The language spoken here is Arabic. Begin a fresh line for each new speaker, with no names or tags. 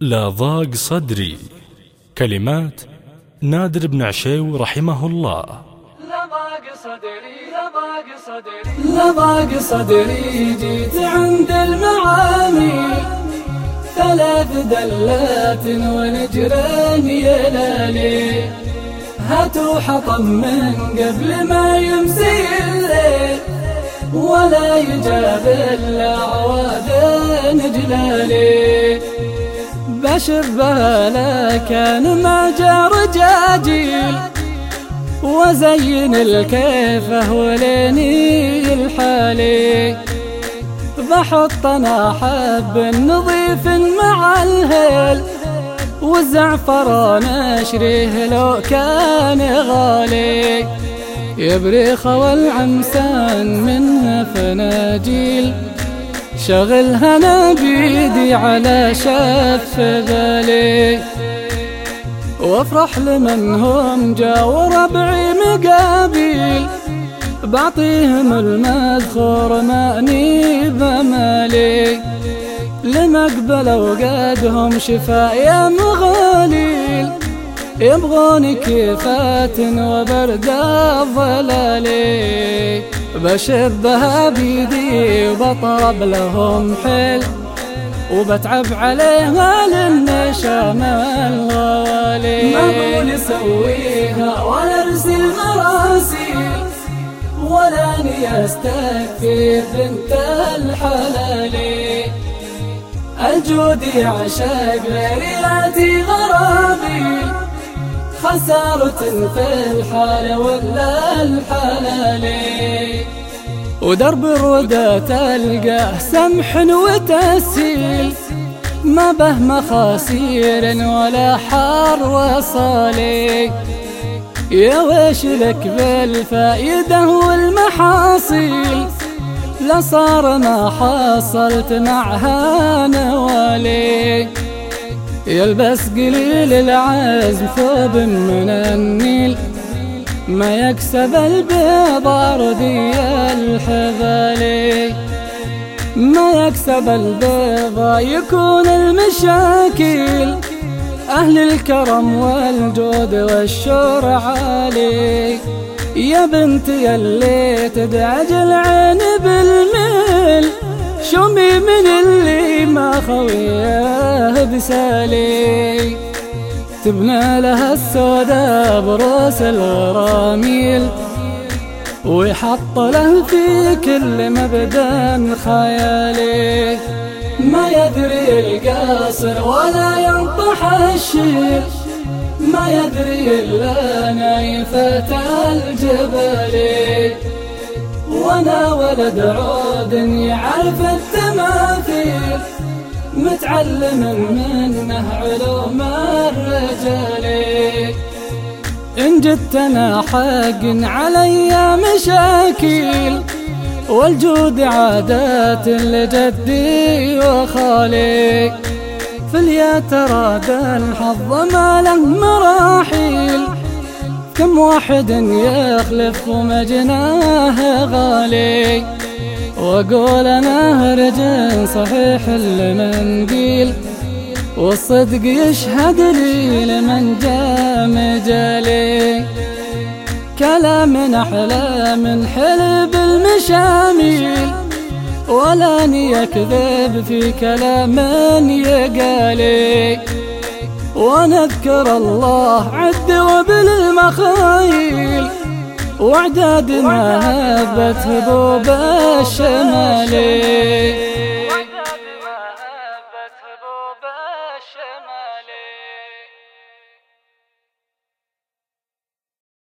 لا ضاق صدري. كلمات نادر بن عشيو رحمه الله.
لضاق صدري لضاق صدري لضاق صدري. جيت عند المعامي ثلاث دلات ونجران يلالي هاتوا حطم من قبل ما يمسي الليل ولا يجاب إلا عواد جلالي بشبه لكان ما جاء رجاجيل وزين الكيفه وليني الحالي. بحط أنا حب نظيف مع الهيل والزعفران اشريه لو كان غالي. يبريخ والعمسان منها فناجيل شغلها أنا بيدي على شف بالي. وافرح لمن هم جا وربعي مقابيل. بعطيهم المذخور مأني بمالي. لمقبل وقادهم شفايا مغاليل. يبغون كيفات وبرد الظلالي بشبها بيدي وبطرب لهم حيل وبتعب عليها للنشام الغالي.
ما نسويها ولا أرسل مراسيل ولا اني استكفي بنت الحلالي. الجود يعشق غيراتي غرابي خسارة في الحال ولا الحلالي
ودرب الردى تلقاه سمح وتسهيل. ما به مخاسير ولا حار وصالي يا ويش لك بالفائدة والمحاصيل؟ لصار ما حصلت معها نوالي يلبس قليل العزم ثوب من النيل. ما يكسب البيض أرضي الحبالي. ما يكسب البيض يكون المشاكل. أهل الكرم والجود والشور عالي. يا بنتي اللي تدعج العين بالميل. شمي من اللي ما خويه بسالي تبنى لها السودا بروس الغراميل. ويحط له في كل مبدأ خيالي
ما يدري القاصر ولا ينطح الشيل. ما يدري إلا نايفة الجبل وأنا ولد عود يعرف التماثيل. متعلم منه علوم الرجال.
إن جدتنا حق علي مشاكل والجود عادات لجدي وخالي. في اليتراد الحظ ما له مراحيل كم واحد يخلف ومجناه غالي. وأقول أنا رجل صحيح المنديل والصدق يشهد لي لمن جاء مجالي. كلام أحلى من حلب المشاميل ولا يكذب في كلام يقالي. ونذكر الله عد وبالمخايل وعدادنا هبت هبوب الشمالي